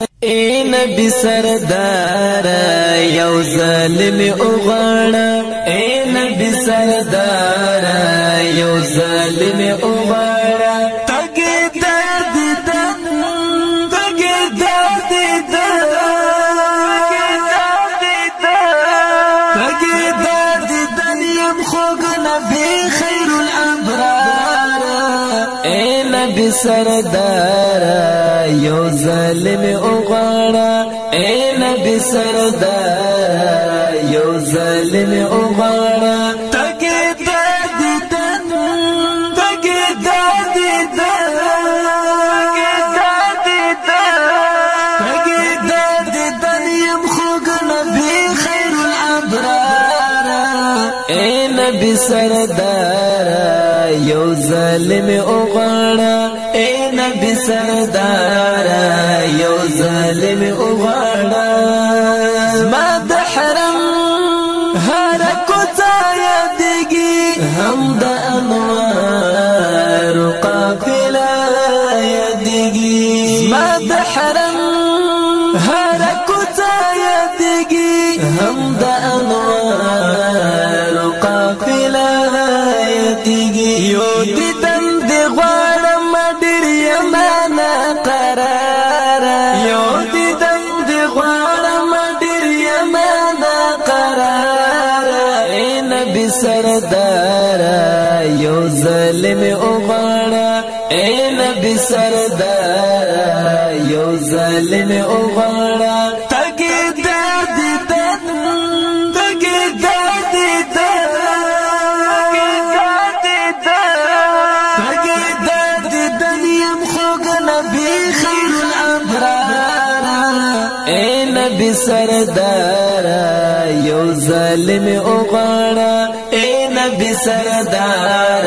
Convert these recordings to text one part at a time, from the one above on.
اے نبی سردار یو ظالم اوغاړه اے نبی سردار یو ظالم اوغاړه نبی سردار یو ظالم اوغاړه اے نبی سردار یو ظالم خوګ نبی خیر الابرار اے نبی سردار یو ظالم اوغاړه اے نبی سردار یو ظالم اوغاړه ما د حرم هر کوڅه یادګي هم د نبی سردار یو ظالم اوغاړه اے نبی سردار یو ظالم اوغاړه تګي درد دن تګي درد دن تګي درد دن یم خوګ نبی خیر اے نبی سردار یو ظالم اوغاړه رب سردار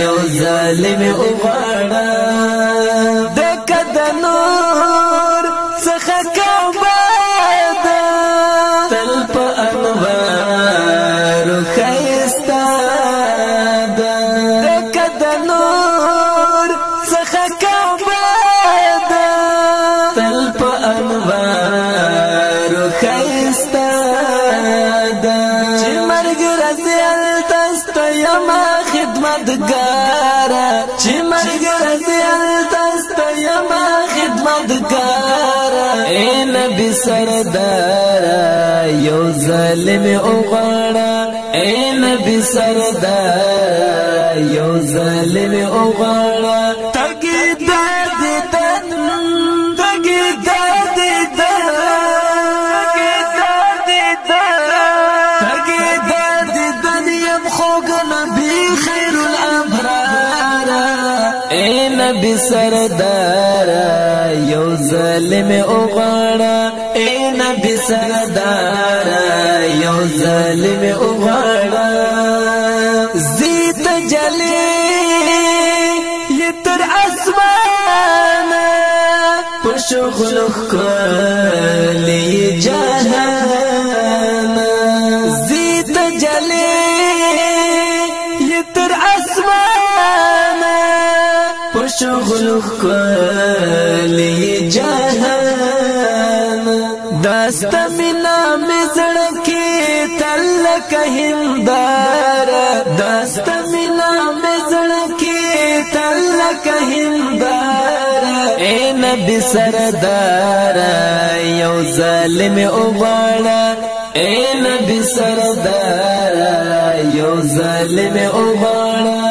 یو ظالم وغړا د کدنو خدمتګار چې مرګ راځي تاسو یما خدمتګار اے نبی سردار یو ظالم اوغاړه اے نبی سردار یو ظالم اوغاړه تګي یم خوګ نبی خیر۔ نبی سردار یو ظالم اوغاړه اے نبی سردار یو ظالم اوغاړه زیت جلی یتر اسمان پشغل کلی جهان کلی جهان دست منا مزړ کې تل کهندار دست منا مزړ کې تل کهندار اے نبی سردار یو ظالم اوغاړه اے نبی سردار یو ظالم اوغاړه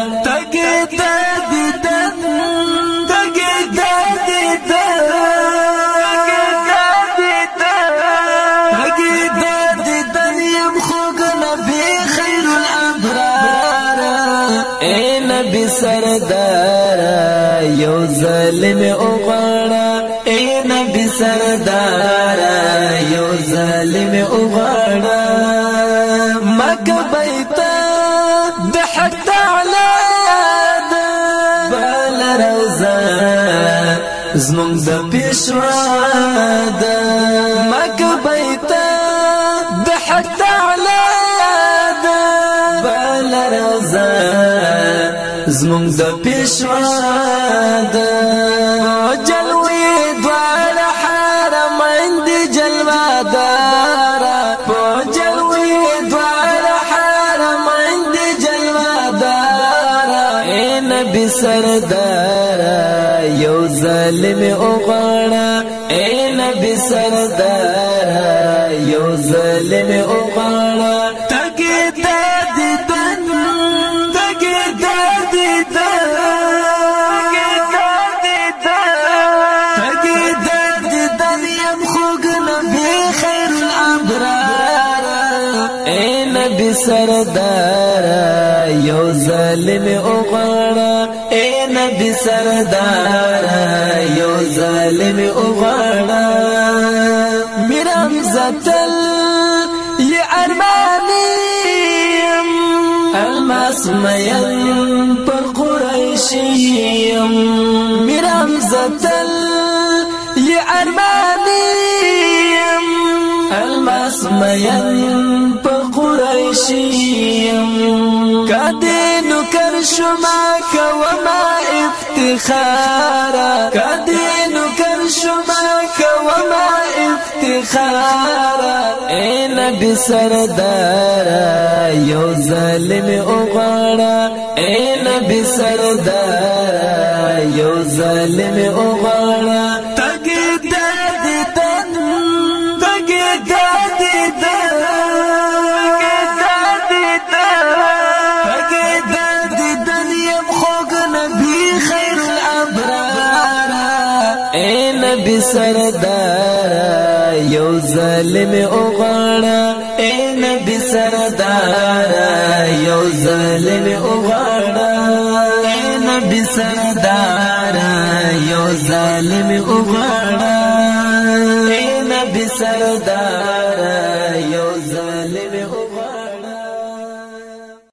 یو ظالم اوغاړه اے نبی سردار یو ظالم اوغاړه مکه بیت د حق تعالی بل روزه زمونږ د پیشوا د مکه زمونږ د پیشوا د جلوی دوار حال جلوادار. په جلوي دوار حرمین دی جلوادار. اے نبی سردار یو ظالم اوغړا اے نبی سردار یو ظالم اوغړا سردار یو ظالم اوغړا اے نبی سردار یو ظالم اوغړا میرا زتل یہ ارمانی الماس مین پر قریشیم میرا زتل یہ ارمانی الماس مین پر قريشيم كادين كرشما كوما افتخارا. كادين كرشما كوما افتخارا. اے نبی سردارا یو ظالم اغاڑا اے نبی سردارا یو ظالم اغاڑا تگی دادی تن تگی دادی نبی سردار یو ظالم اوغاړه اے نبی سردار یو ظالم اوغاړه اے نبی سردار یو ظالم اوغاړه اے نبی سردار